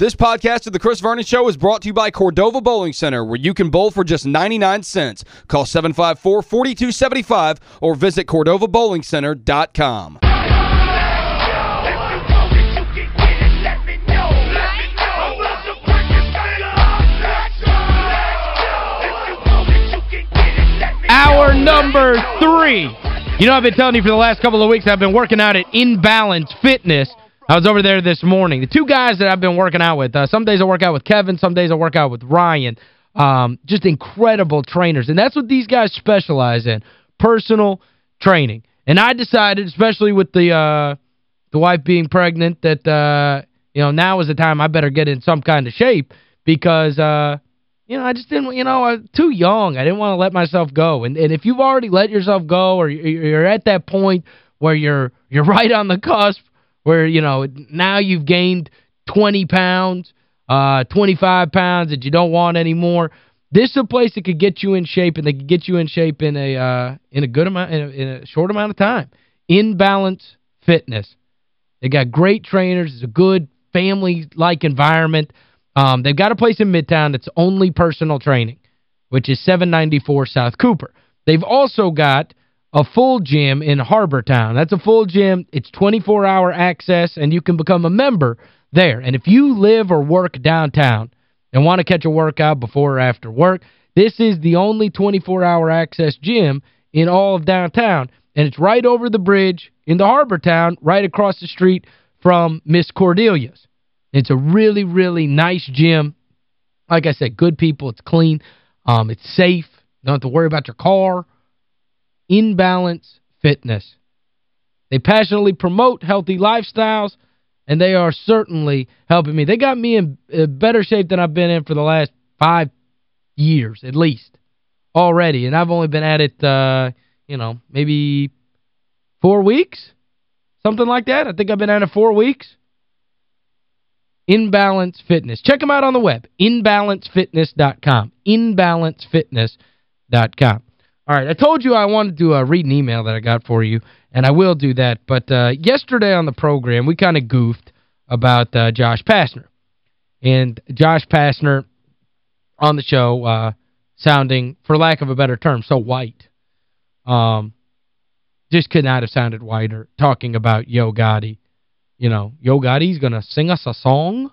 This podcast of The Chris Vernon Show is brought to you by Cordova Bowling Center, where you can bowl for just 99 cents. Call 754-4275 or visit CordovaBowlingCenter.com. Hour number three. You know, I've been telling you for the last couple of weeks I've been working out at In Balance Fitness. I was over there this morning. The two guys that I've been working out with, uh, some days I work out with Kevin, some days I work out with Ryan. Um, just incredible trainers. And that's what these guys specialize in, personal training. And I decided, especially with the uh, the wife being pregnant, that, uh, you know, now is the time I better get in some kind of shape because, uh, you know, I just didn't, you know, I'm too young. I didn't want to let myself go. And, and if you've already let yourself go or you're at that point where you're you're right on the cusp where, you know, now you've gained 20 pounds, uh, 25 pounds that you don't want anymore. This is a place that could get you in shape, and they could get you in shape in a uh, in a good amount, in a, in a short amount of time. In Balance Fitness. They got great trainers. It's a good family-like environment. Um, they've got a place in Midtown that's only personal training, which is 794 South Cooper. They've also got a full gym in Harbortown. That's a full gym. It's 24-hour access, and you can become a member there. And if you live or work downtown and want to catch a workout before or after work, this is the only 24-hour access gym in all of downtown. And it's right over the bridge in the Harbortown, right across the street from Miss Cordelia's. It's a really, really nice gym. Like I said, good people. It's clean. Um, it's safe. You don't have to worry about your car. In Balance Fitness. They passionately promote healthy lifestyles, and they are certainly helping me. They got me in better shape than I've been in for the last five years, at least, already. And I've only been at it, uh, you know, maybe four weeks, something like that. I think I've been at it four weeks. Inbalance Fitness. Check them out on the web, inbalancefitness.com, inbalancefitness.com. All right, I told you I wanted to uh, read an email that I got for you, and I will do that. But uh, yesterday on the program, we kind of goofed about uh, Josh Pastner. And Josh Pastner on the show uh, sounding, for lack of a better term, so white. Um, just could not have sounded whiter talking about Yo Gotti. You know, Yo Gotti's going to sing us a song?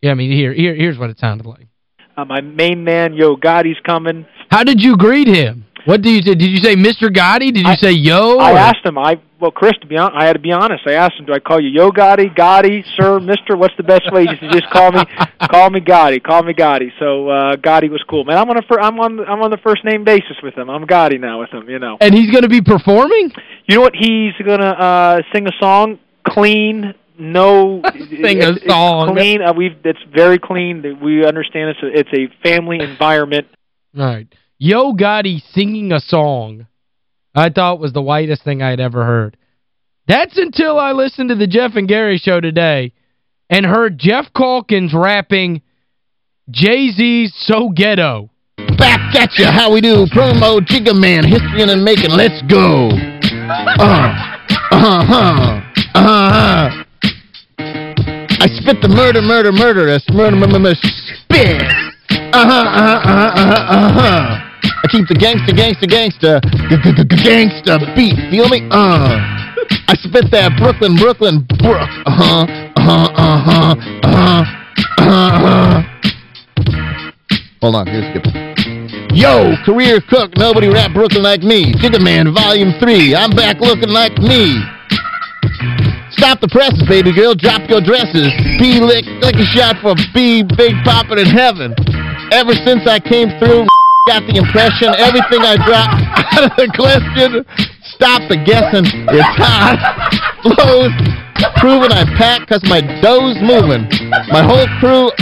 Yeah, I mean, here, here here's what it sounded like. Uh, my main man, Yo Gotti's coming. How did you greet him? What did you say? Did you say Mr. Gotti? Did you I, say Yo? I or? asked him. I Well, Chris, to be honest, I had to be honest. I asked him, do I call you Yo Gotti, Gotti, Sir, Mister? What's the best way? He said, just call me call me Gotti. Call me Gotti. So uh, Gotti was cool. Man, I'm on, a fir I'm, on, I'm on the first name basis with him. I'm Gotti now with him, you know. And he's going to be performing? You know what? He's going to uh, sing a song, clean, no sing a song. clean. Uh, we've it's very clean. We understand it's a, it's a family environment. All right. Yo Gotti singing a song I thought was the whitest thing I'd ever heard. That's until I listened to the Jeff and Gary show today and heard Jeff Calkins rapping Jay-Z's So Ghetto. Back at you, how we do, promo Jigga Man, history in the making, let's go. Uh, uh-huh, uh-huh. I spit the murder, murder, murderous, murder, murder, murder, spit. Uh-huh, uh-huh, uh-huh, uh-huh, uh-huh. I keep the gangster, gangster, gangster, gangster beat, feel me? Uh. I spit that Brooklyn, Brooklyn, Brook. Uh-huh, uh-huh, uh-huh, uh-huh, uh-huh. Hold on, here's skip. Yo, career cook, nobody rap Brooklyn like me. Jigga Man, Volume 3, I'm back looking like me. Stop the presses, baby girl. Drop your dresses. B lick, a shot for B, big poppin' in heaven. Ever since I came through, got the impression everything I drop out of the question. Stop the guessing. It's hot. Flows. Proving I pack because my dough's moving. My whole crew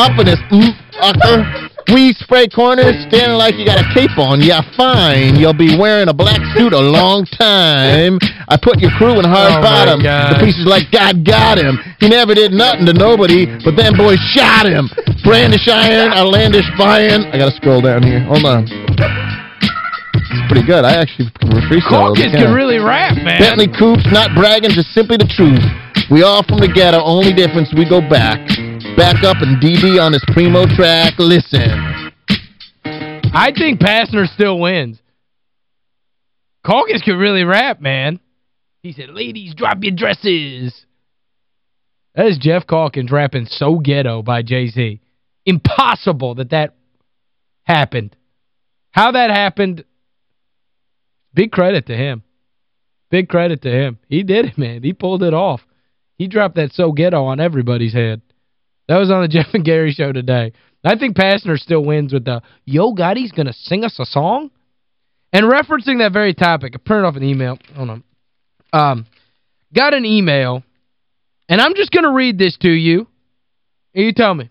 up in this mm, fucker. We spray corners, standing like you got a cape on. Yeah, fine. You'll be wearing a black suit a long time. I put your crew in hard oh bottom. The pieces like God got him. He never did nothing to nobody, but then boys shot him. Brandish iron, outlandish buy-in. I gotta scroll down here. Hold on. It's pretty good. I actually can freestyle. Calkins can really rap, man. Bentley Coops, not bragging, just simply the truth. We all from the ghetto, only difference we go back. Back up and DD on his primo track. Listen. I think Pastner still wins. Calkins could really rap, man. He said, ladies, drop your dresses. That is Jeff Calkins rapping So Ghetto by Jay-Z. Impossible that that happened. How that happened, big credit to him. Big credit to him. He did it, man. He pulled it off. He dropped that So Ghetto on everybody's head. That was on the Jeff and Gary show today. I think Pastner still wins with the, Yo Gotti's going to sing us a song? And referencing that very topic, I printed off an email. Hold on. Um, got an email, and I'm just going to read this to you. You tell me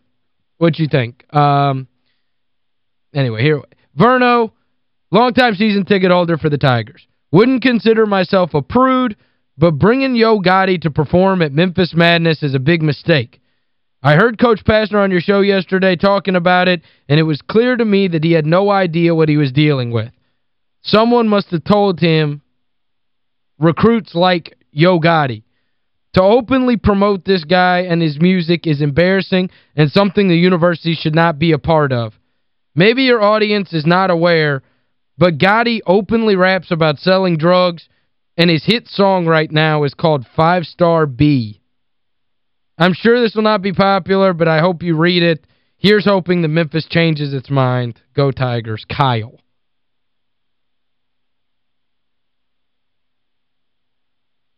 what you think. Um, anyway, here. Verno, longtime season ticket holder for the Tigers. Wouldn't consider myself a prude, but bringing Yo Gotti to perform at Memphis Madness is a big mistake. I heard Coach Pastner on your show yesterday talking about it, and it was clear to me that he had no idea what he was dealing with. Someone must have told him recruits like Yo Gotti. To openly promote this guy and his music is embarrassing and something the university should not be a part of. Maybe your audience is not aware, but Gotti openly raps about selling drugs, and his hit song right now is called Five Star B. I'm sure this will not be popular, but I hope you read it. Here's hoping that Memphis changes its mind. Go Tigers. Kyle.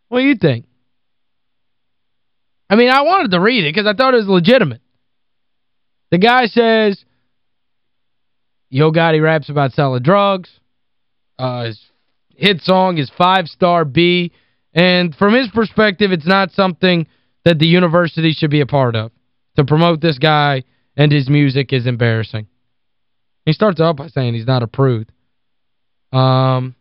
What do you think? I mean, I wanted to read it because I thought it was legitimate. The guy says, Yo Gotti raps about selling drugs. Uh, his hit song is Five Star B. And from his perspective, it's not something that the university should be a part of. To promote this guy and his music is embarrassing. He starts off by saying he's not approved. Um,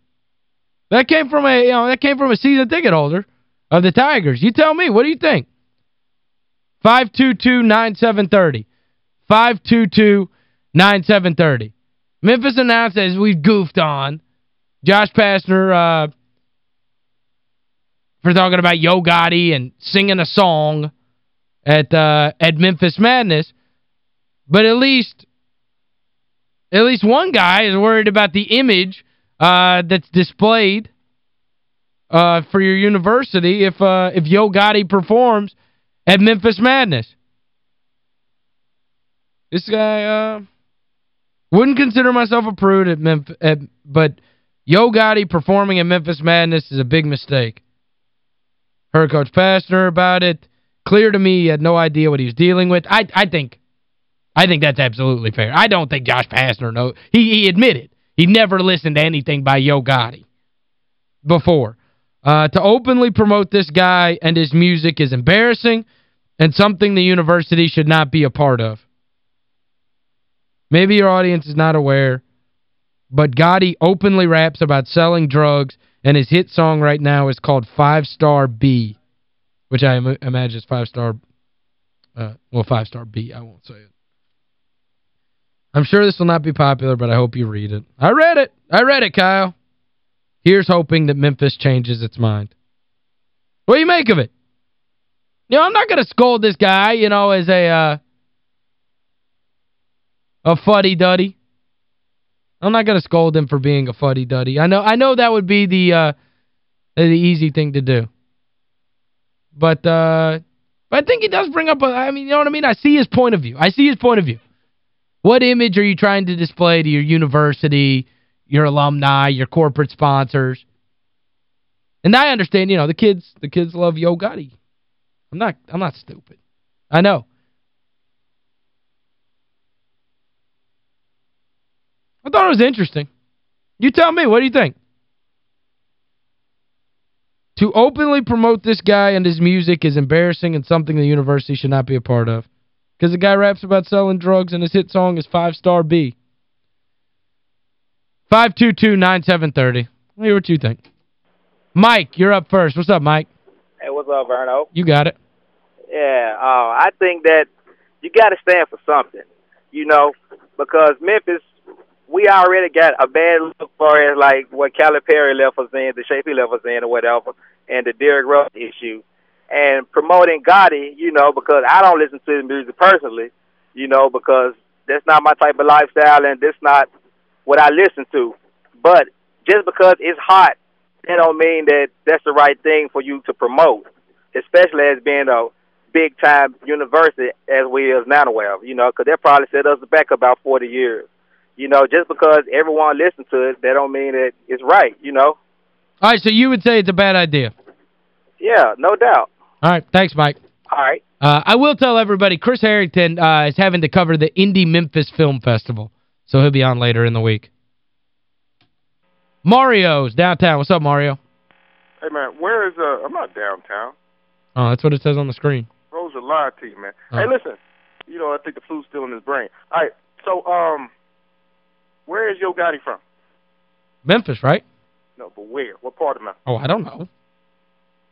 that came from a, you know, that came from a season ticket holder of the Tigers. You tell me, what do you think? 522-9730. 522-9730. Memphis announced as we've goofed on, Josh Pastner uh, for talking about Yo Gotti and singing a song at uh, at Memphis Madness. But at least at least one guy is worried about the image uh, that's displayed uh, for your university if uh, if Yo Gotti performs at Memphis Madness. This guy uh, wouldn't consider myself a prude at Memphis, but Yo Gotti performing at Memphis Madness is a big mistake. Heard Coach Pastner about it. Clear to me he had no idea what he was dealing with. I I think I think that's absolutely fair. I don't think Josh Pastner know. He he admitted he never listened to anything by Yo Gotti before. Uh, to openly promote this guy and his music is embarrassing and something the university should not be a part of. Maybe your audience is not aware, but Gotti openly raps about selling drugs, and his hit song right now is called Five Star B, which I Im imagine is Five Star, uh, well, Five Star B, I won't say it. I'm sure this will not be popular, but I hope you read it. I read it. I read it, Kyle. Here's hoping that Memphis changes its mind. What do you make of it? You know, I'm not going to scold this guy, you know, as a uh, a fuddy-duddy. I'm not going to scold him for being a fuddy-duddy. I know I know that would be the uh, the easy thing to do. But uh, I think he does bring up a, I mean, you know what I mean? I see his point of view. I see his point of view. What image are you trying to display to your university, your alumni, your corporate sponsors? And I understand, you know, the kids the kids love Yo Gotti. I'm not I'm not stupid. I know. I thought it was interesting. You tell me, what do you think? To openly promote this guy and his music is embarrassing and something the university should not be a part of. Because the guy raps about selling drugs and his hit song is Five Star B. 522-9730. Hey, what you think? Mike, you're up first. What's up, Mike? Hey, what's up, Verno? You got it. Yeah, uh, I think that you got to stand for something, you know, because Memphis, we already got a bad look for it, like what Calipari left us in, the shape he left us in or whatever, and the Derrick Rose issue. and promoting Gotti, you know, because I don't listen to his music personally, you know, because that's not my type of lifestyle and that's not what I listen to. But just because it's hot, that don't mean that that's the right thing for you to promote, especially as being a big time university as we is now aware you know, because that probably set us back about 40 years. You know, just because everyone listens to it, that don't mean that it's right, you know. All right, so you would say it's a bad idea? Yeah, no doubt. All right, thanks, Mike. All right. Uh, I will tell everybody, Chris Herrington uh, is having to cover the Indie Memphis Film Festival, so he'll be on later in the week. Mario's downtown. What's up, Mario? Hey, man, where is, uh, I'm not downtown. Oh, that's what it says on the screen. Rose lied to you, man. Oh. Hey, listen, you know, I think the flu's still in his brain. All right, so, um, where is Yo Gotti from? Memphis, right? No, but where? What part of Memphis? Oh, I don't know.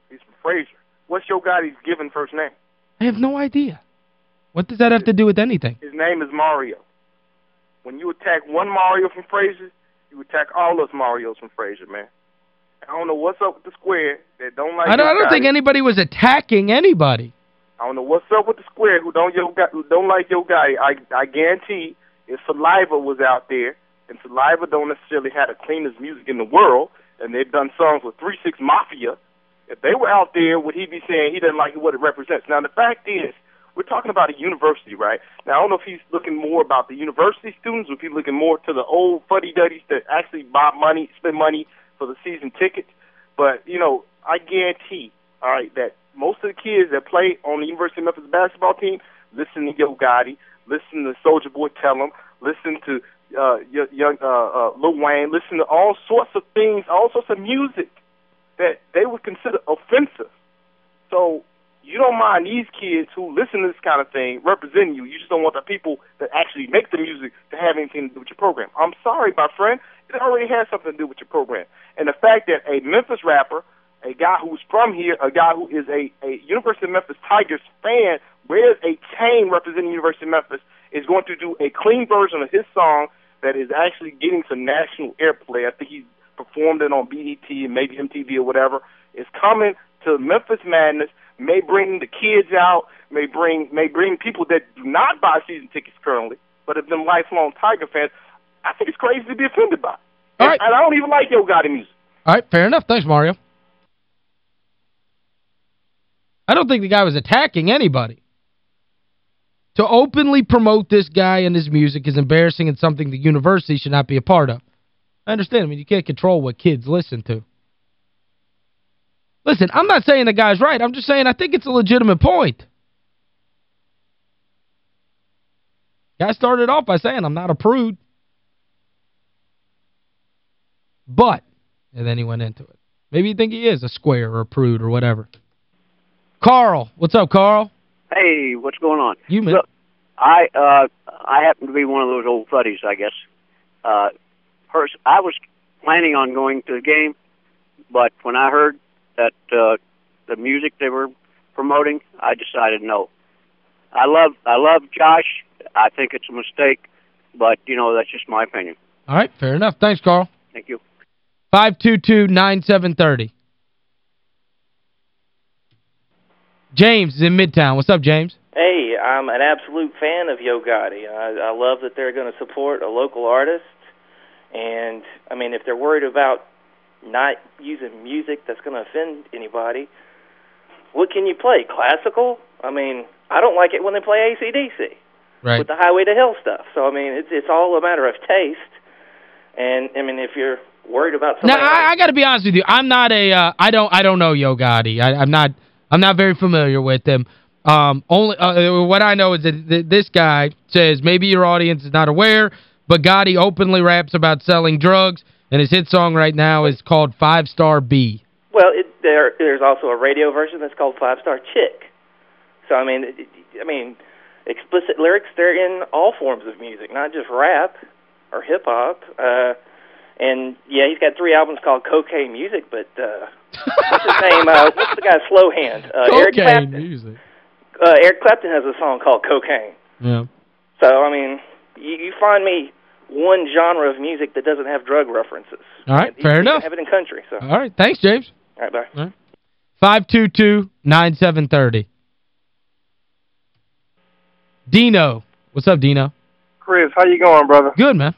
He's from Frayser. What's Yo Gotti's given first name? I have no idea. What does that have to do with anything? His name is Mario. When you attack one Mario from Frayser, you attack all those Marios from Frayser, man. I don't know what's up with the square that don't like I don't, I don't think anybody was attacking anybody. I don't know what's up with the square who don't yo who don't like Yo Gotti. I I guarantee if Saliva was out there, and Saliva don't necessarily have the cleanest music in the world, and they've done songs with Three Six Mafia. If they were out there, would he be saying he doesn't like what it represents? Now the fact is, we're talking about a university, right? Now I don't know if he's looking more about the university students, or if he's looking more to the old fuddy duddies that actually buy money, spend money for the season tickets. But you know, I guarantee, all right, that most of the kids that play on the University of Memphis basketball team listen to Yo Gotti, listen to Soulja Boy Tell 'em, listen to uh, young uh, uh, Lil Wayne, listen to all sorts of things, all sorts of music that they would consider offensive. So you don't mind these kids who listen to this kind of thing representing you. You just don't want the people that actually make the music to have anything to do with your program. I'm sorry, my friend. It already has something to do with your program. And the fact that a Memphis rapper, a guy who's from here, a guy who is a, a University of Memphis Tigers fan, wears a chain representing University of Memphis, is going to do a clean version of his song that is actually getting some national airplay. I think he's performed it on BET and maybe MTV or whatever. It's coming to Memphis Madness. May bring the kids out. May bring may bring people that do not buy season tickets currently, but have been lifelong Tiger fans. I think it's crazy to be offended by. All And- right. And I don't even like Yo Gotti music. All right, fair enough. Thanks, Mario. I don't think the guy was attacking anybody. To openly promote this guy and his music is embarrassing and something the university should not be a part of. I understand. I mean, you can't control what kids listen to. Listen, I'm not saying the guy's right. I'm just saying I think it's a legitimate point. Guy started off by saying I'm not a prude. But, and then he went into it. Maybe you think he is a square or a prude or whatever. Carl. What's up, Carl? Hey, what's going on? You, man. Look, I uh I happen to be one of those old fuddies, I guess. Uh pers- I was planning on going to the game, but when I heard that uh the music they were promoting, I decided no. I love I love Josh. I think it's a mistake, but you know, that's just my opinion. All right, fair enough. Thanks, Carl. Thank you. 522-9730. James is in Midtown. What's up, James? Hey, I'm an absolute fan of Yo Gotti. I, I love that they're going to support a local artist. And, I mean, if they're worried about not using music that's going to offend anybody, what can you play? Classical? I mean, I don't like it when they play ACDC Right. with the Highway to Hell stuff. So, I mean, it's, it's all a matter of taste. And, I mean, if you're worried about Now. I, I got to be honest with you. I'm not a uh, I don't I don't know Yo Gotti. I, I'm not I'm not very familiar with him. Um only uh, what I know is that th this guy says maybe your audience is not aware, but Gotti openly raps about selling drugs and his hit song right now is called Five Star B. Well, it, there there's also a radio version that's called Five Star Chick. So I mean, it, I mean, explicit lyrics they're in all forms of music, not just rap or hip hop. Uh, and yeah, he's got three albums called Cocaine Music, but uh, what's his name? Uh, what's the guy? Slow Hand. Uh, Eric Cocaine Clapton. music. Uh, Eric Clapton has a song called Cocaine. Yeah. So I mean, you, you find me one genre of music that doesn't have drug references. All right, And you fair can enough. Have it in country. So All right, thanks, James. all right, bye. 522-9730. Dino. What's up, Dino? Chris, how you going, brother? Good, man.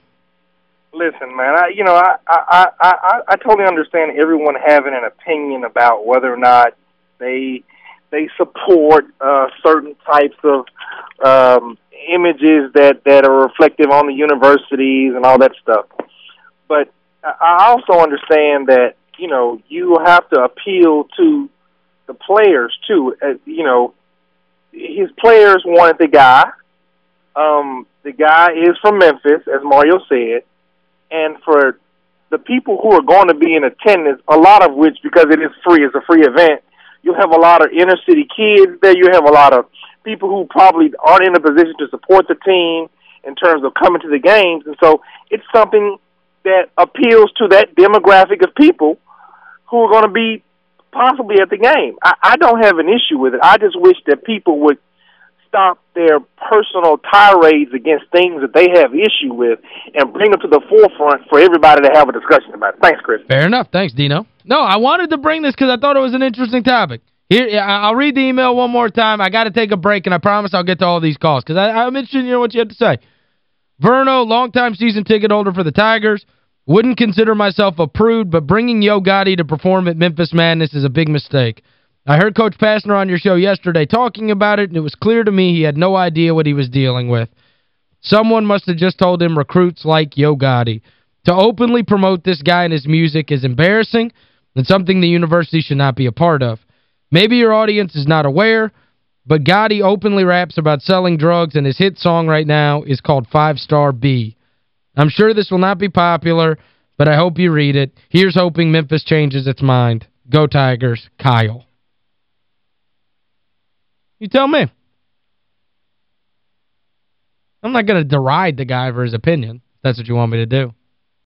Listen, man, I you know, I I I I, I totally understand everyone having an opinion about whether or not they they support uh certain types of um images that that are reflective on the universities and all that stuff. But I also understand that, you know, you have to appeal to the players too. Uh, you know, his players wanted the guy. Um, the guy is from Memphis, as Mario said, and for the people who are going to be in attendance, a lot of which, because it is free, it's a free event, you have a lot of inner city kids there. You have a lot of people who probably aren't in a position to support the team in terms of coming to the games, and so it's something that appeals to that demographic of people who are going to be possibly at the game. I, I don't have an issue with it. I just wish that people would stop their personal tirades against things that they have issue with and bring them to the forefront for everybody to have a discussion about it. Thanks, Chris. Fair enough. Thanks, Dino. No, I wanted to bring this because I thought it was an interesting topic. Here, I'll read the email one more time. I got to take a break, and I promise I'll get to all these calls because I'm interested in hearing what you have to say. Verno, longtime season ticket holder for the Tigers. Wouldn't consider myself a prude, but bringing Yo Gotti to perform at Memphis Madness is a big mistake. I heard Coach Pastner on your show yesterday talking about it, and it was clear to me he had no idea what he was dealing with. Someone must have just told him recruits like Yo Gotti. To openly promote this guy and his music is embarrassing and something the university should not be a part of. Maybe your audience is not aware, but Gotti openly raps about selling drugs, and his hit song right now is called Five Star B. I'm sure this will not be popular, but I hope you read it. Here's hoping Memphis changes its mind. Go Tigers, Kyle. You tell me. I'm not going to deride the guy for his opinion. That's what you want me to do.